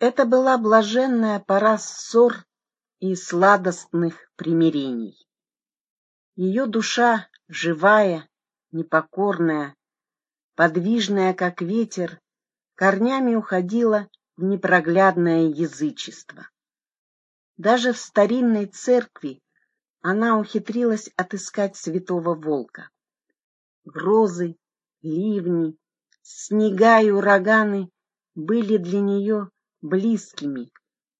Это была блаженная пора ссор и сладостных примирений. Ее душа, живая, непокорная, подвижная, как ветер, корнями уходила в непроглядное язычество. Даже в старинной церкви она ухитрилась отыскать святого волка. Грозы, ливни, снега и ураганы были для нее близкими,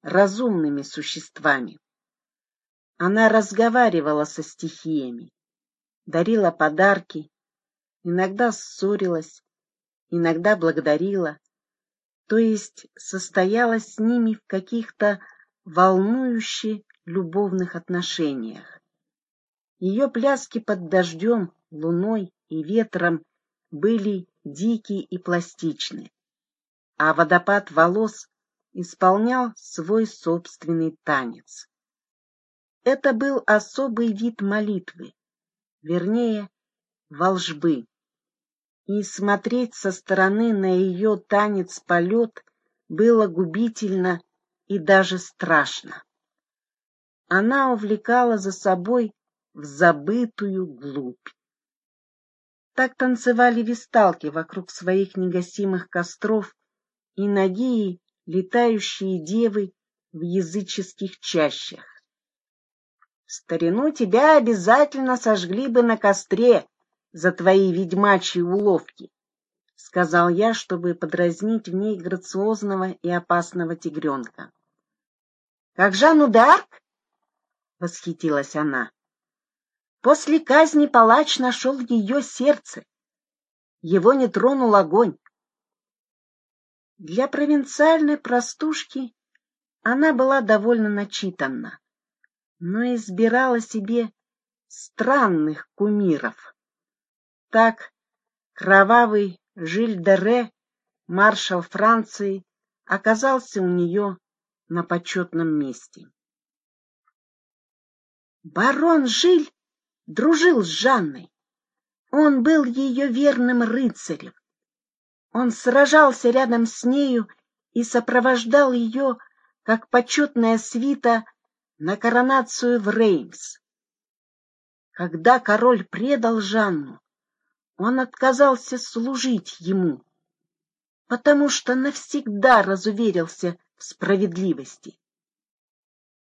разумными существами. Она разговаривала со стихиями, дарила подарки, иногда ссорилась, иногда благодарила, то есть состояла с ними в каких-то волнующе любовных отношениях. Ее пляски под дождем, луной и ветром были дикие и пластичны, а водопад волос исполнял свой собственный танец. Это был особый вид молитвы, вернее, волжбы. И смотреть со стороны на ее танец-полет было губительно и даже страшно. Она увлекала за собой в забытую глубь. Так танцевали висталки вокруг своих негасимых костров и ноги летающие девы в языческих чащах. В старину тебя обязательно сожгли бы на костре за твои ведьмачьи уловки, — сказал я, чтобы подразнить в ней грациозного и опасного тигренка. — Как Жанну д'Арк? — восхитилась она. После казни палач нашел ее сердце. Его не тронул огонь. Для провинциальной простушки она была довольно начитанна, но избирала себе странных кумиров. Так кровавый Жиль-де-Ре, маршал Франции, оказался у нее на почетном месте. Барон Жиль дружил с Жанной. Он был ее верным рыцарем. Он сражался рядом с нею и сопровождал ее, как почетная свита, на коронацию в Реймс. Когда король предал Жанну, он отказался служить ему, потому что навсегда разуверился в справедливости.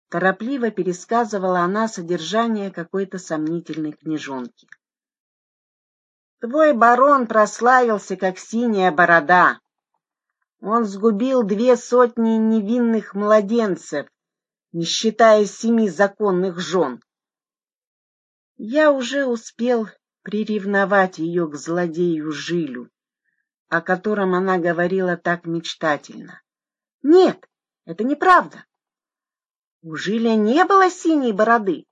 Торопливо пересказывала она содержание какой-то сомнительной книжонки. Твой барон прославился, как синяя борода. Он сгубил две сотни невинных младенцев, не считая семи законных жен. Я уже успел приревновать ее к злодею Жилю, о котором она говорила так мечтательно. Нет, это неправда. У Жиля не было синей бороды,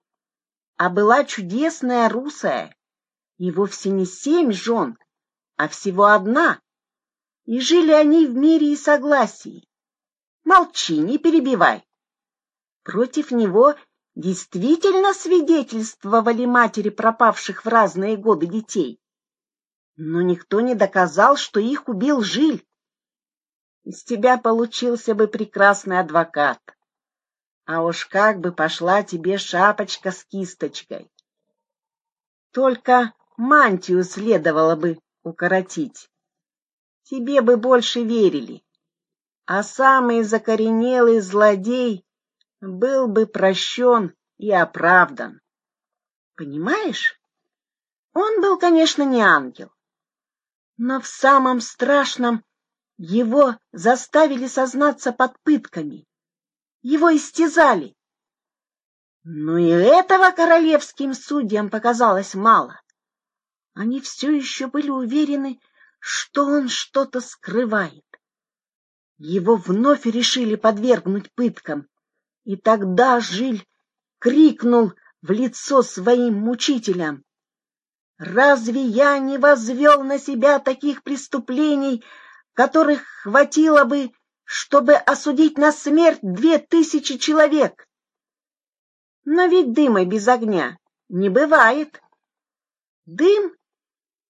а была чудесная русая, и вовсе не семь жен, а всего одна. И жили они в мире и согласии. Молчи, не перебивай. Против него действительно свидетельствовали матери пропавших в разные годы детей. Но никто не доказал, что их убил Жиль. Из тебя получился бы прекрасный адвокат. А уж как бы пошла тебе шапочка с кисточкой. Только мантию следовало бы укоротить. Тебе бы больше верили, а самый закоренелый злодей был бы прощен и оправдан. Понимаешь? Он был, конечно, не ангел, но в самом страшном его заставили сознаться под пытками, его истязали. Но и этого королевским судьям показалось мало. Они все еще были уверены, что он что-то скрывает. Его вновь решили подвергнуть пыткам, и тогда Жиль крикнул в лицо своим мучителям. «Разве я не возвел на себя таких преступлений, которых хватило бы, чтобы осудить на смерть две тысячи человек?» Но ведь дыма без огня не бывает. Дым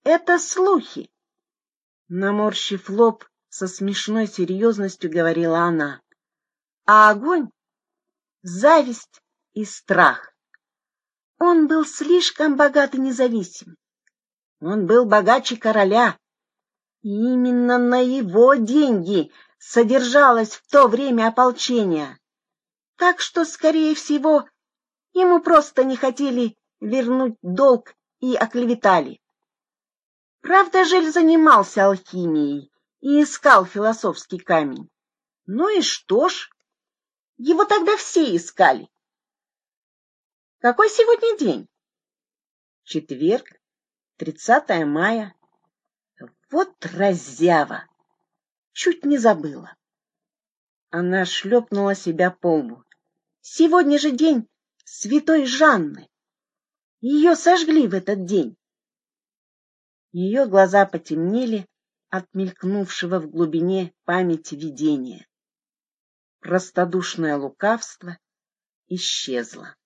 это слухи. Наморщив лоб, со смешной серьезностью говорила она. а огонь — зависть и страх. Он был слишком богат и независим. Он был богаче короля. И именно на его деньги содержалось в то время ополчение. Так что, скорее всего, ему просто не хотели вернуть долг и оклеветали. Правда, Жель занимался алхимией и искал философский камень. Ну и что ж, его тогда все искали. Какой сегодня день? Четверг, 30 мая. Вот раззява! Чуть не забыла. Она шлепнула себя по лбу. Сегодня же день святой Жанны. Ее сожгли в этот день. Ее глаза потемнели от мелькнувшего в глубине памяти видения. Простодушное лукавство исчезло.